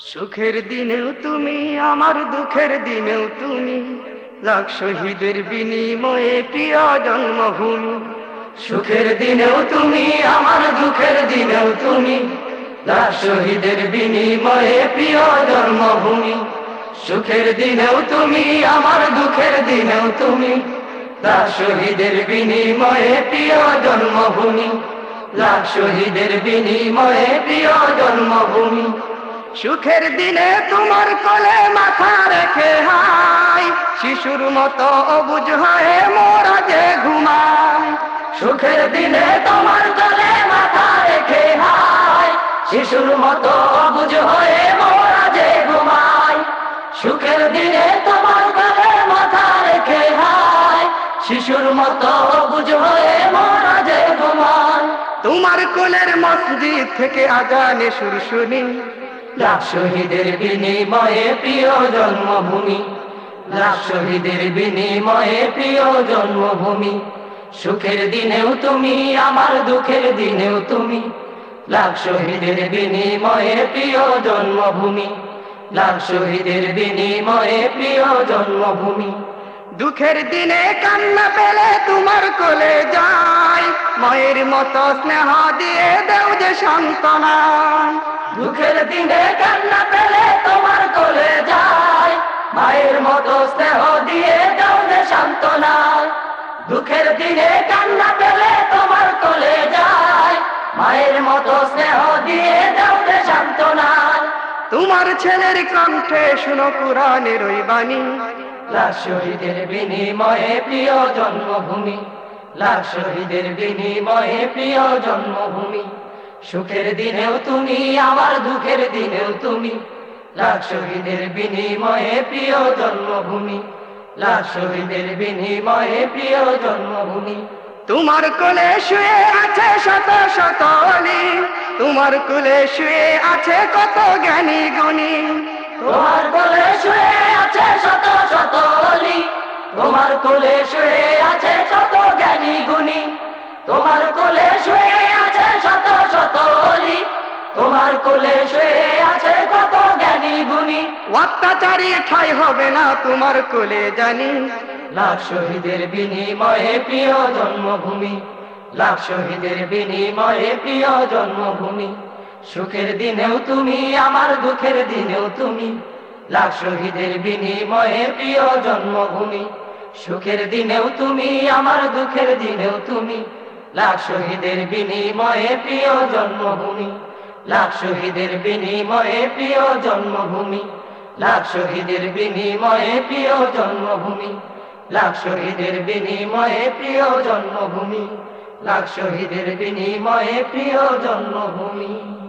সুখের দিনেও তুমি, আমার দুঃখের দিনেও তুমি, লাখ শহীদের বিনিময়ে প্রিয় জন্মভূমি। সুখের দিনেও তুমি, আমার দুঃখের দিনেও তুমি, লাখ শহীদের বিনিময়ে প্রিয় জন্মভূমি। সুখের দিনেও তুমি, আমার দুঃখের দিনেও তুমি, লাখ শহীদের বিনিময়ে প্রিয় জন্মভূমি, লাখ শহীদের বিনিময়ে প্রিয় জন্মভূমি। সুখের দিনে তোমার কলে মাথা রেখে হাই। শিশুর মতো অবুঝ হয়ে মোরা যে ঘুমায় সুখের দিনে তোমার কলে মাথা রেখে হাই। শিশুর মতো অবুঝ হয়ে মোরা যে ঘুমায় সুখের দিনে তোমার কলে মাথা রেখে হাই। শিশুর মতো অবুঝ হয়ে মোরা যে ঘুমায় তোমার কোলের মসজিদ থেকে আজানে সুর শুনি লাখ শহীদের বিনিময়ে প্রিয় জন্মভূমি, লাখ শহীদের বিনিময়ে প্রিয় জন্মভূমি। সুখের দিনেও তুমি, আমার দুঃখের দিনেও তুমি, লাখ শহীদের বিনিময়ে প্রিয় জন্মভূমি, লাখ শহীদের বিনিময়ে প্রিয় জন্মভূমি। দুঃখের দিনে কান্না পেলে তোমার কোলে যায়, মায়ের মতো স্নেহ দিয়ে দেও যে সান্ত্বনা। দুঃখের দিনে কান্না পেলে তোমার কোলে যাই মায়ের মতো স্নেহ দিয়ে দাও যে সান্ত্বনা। দুঃখের দিনে কান্না পেলে তোমার কোলে যাই মায়ের মতো স্নেহ দিয়ে দাও যে সান্ত্বনা। তোমার ছেলের কণ্ঠে শুনো পুরাণের ওই বাণী। লাখ শহীদের বিনিময়ে প্রিয় জন্মভূমি। লাখ শহীদের বিনিময়ে প্রিয় জন্মভূমি। সুখের দিনেও তুমি আমার দুঃখের দিনেও তুমি। লাখ শহীদের বিনিময়ে প্রিয় জন্মভূমি। লাখ শহীদের বিনিময়ে প্রিয় জন্মভূমি। তোমার কোলে শুয়ে আছে শত শত তোমার কোলে শুয়ে আছে কত জ্ঞানী গুণী। তোমার কোলে শুয়ে আছে শত শত তোমার কোলে শুয়ে আছে শত জ্ঞানী গুণী। তোমার কোলে শুয়ে তোমার কোলে শুয়ে আছে কত জ্ঞানী গুণী। অত্যাচারী ঠাই হবে না তোমার কোলে জানি। লাখ শহীদের বিনিময়ে প্রিয় জন্মভূমি। লাখ শহীদের বিনিময়ে প্রিয় জন্মভূমি। সুখের দিনেও তুমি আমার দুঃখের দিনেও তুমি। লাখ শহীদের বিনিময়ে প্রিয় জন্মভূমি। সুখের দিনেও তুমি আমার দুঃখের দিনেও তুমি। লাখ শহীদের বিনিময়ে প্রিয় জন্মভূমি। লাখ শহীদের বিনিময়ে প্রিয় জন্মভূমি, লাখ শহীদের বিনিময়ে প্রিয় জন্মভূমি, লাখ শহীদের বিনিময়ে প্রিয় জন্মভূমি, লাখ শহীদের বিনিময়ে প্রিয় জন্মভূমি।